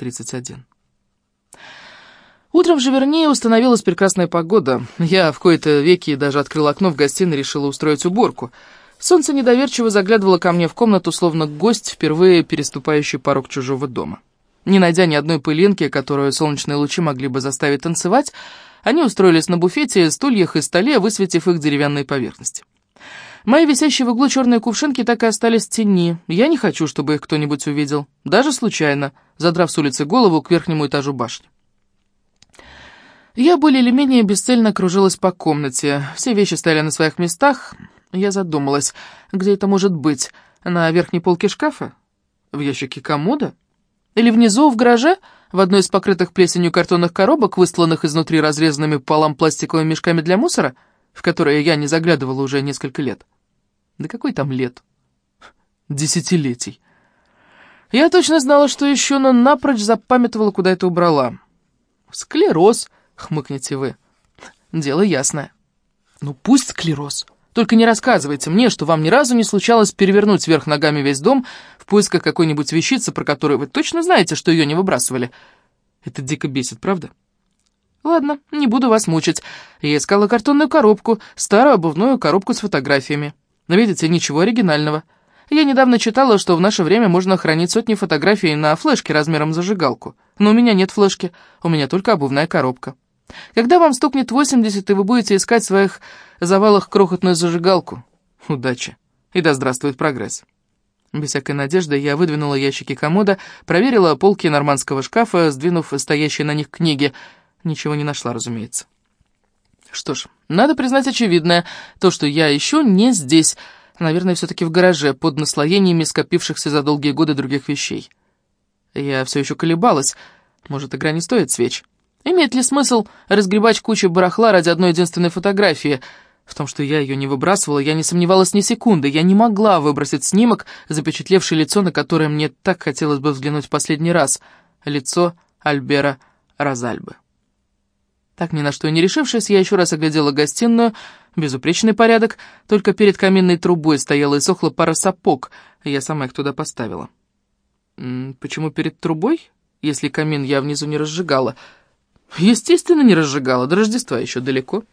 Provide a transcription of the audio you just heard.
31. Утром в Живернее установилась прекрасная погода. Я в кои-то веки даже открыл окно в гостиной и решила устроить уборку. Солнце недоверчиво заглядывало ко мне в комнату, словно гость, впервые переступающий порог чужого дома. Не найдя ни одной пылинки, которую солнечные лучи могли бы заставить танцевать, они устроились на буфете, стульях и столе, высветив их деревянные поверхности. Мои висящие в углу черные кувшинки так и остались в тени. Я не хочу, чтобы их кто-нибудь увидел, даже случайно, задрав с улицы голову к верхнему этажу башни. Я более или менее бесцельно кружилась по комнате. Все вещи стояли на своих местах. Я задумалась, где это может быть? На верхней полке шкафа? В ящике комода? Или внизу, в гараже, в одной из покрытых плесенью картонных коробок, выстланных изнутри разрезанными пополам пластиковыми мешками для мусора, в которые я не заглядывала уже несколько лет? Да какой там лет? Десятилетий. Я точно знала, что еще, но напрочь запамятовала, куда это убрала. Склероз — хмыкнете вы. Дело ясное. Ну пусть склероз. Только не рассказывайте мне, что вам ни разу не случалось перевернуть вверх ногами весь дом в поисках какой-нибудь вещицы, про которую вы точно знаете, что ее не выбрасывали. Это дико бесит, правда? Ладно, не буду вас мучить. Я искала картонную коробку, старую обувную коробку с фотографиями. Но видите, ничего оригинального. Я недавно читала, что в наше время можно хранить сотни фотографий на флешке размером зажигалку. Но у меня нет флешки, у меня только обувная коробка. Когда вам стукнет 80, и вы будете искать в своих завалах крохотную зажигалку, удачи. И да здравствует прогресс. Без всякой надежды я выдвинула ящики комода, проверила полки нормандского шкафа, сдвинув стоящие на них книги. Ничего не нашла, разумеется. Что ж, надо признать очевидное, то, что я еще не здесь, наверное, все-таки в гараже, под наслоениями скопившихся за долгие годы других вещей. Я все еще колебалась, может, игра не стоит свеч. Имеет ли смысл разгребать кучу барахла ради одной единственной фотографии? В том, что я ее не выбрасывала, я не сомневалась ни секунды. Я не могла выбросить снимок, запечатлевший лицо, на которое мне так хотелось бы взглянуть в последний раз. Лицо Альбера Розальбы. Так ни на что не решившись, я еще раз оглядела гостиную. Безупречный порядок, только перед каминной трубой стояла и сохла пара сапог, я сама их туда поставила. Почему перед трубой, если камин я внизу не разжигала? Естественно, не разжигала, до Рождества еще далеко.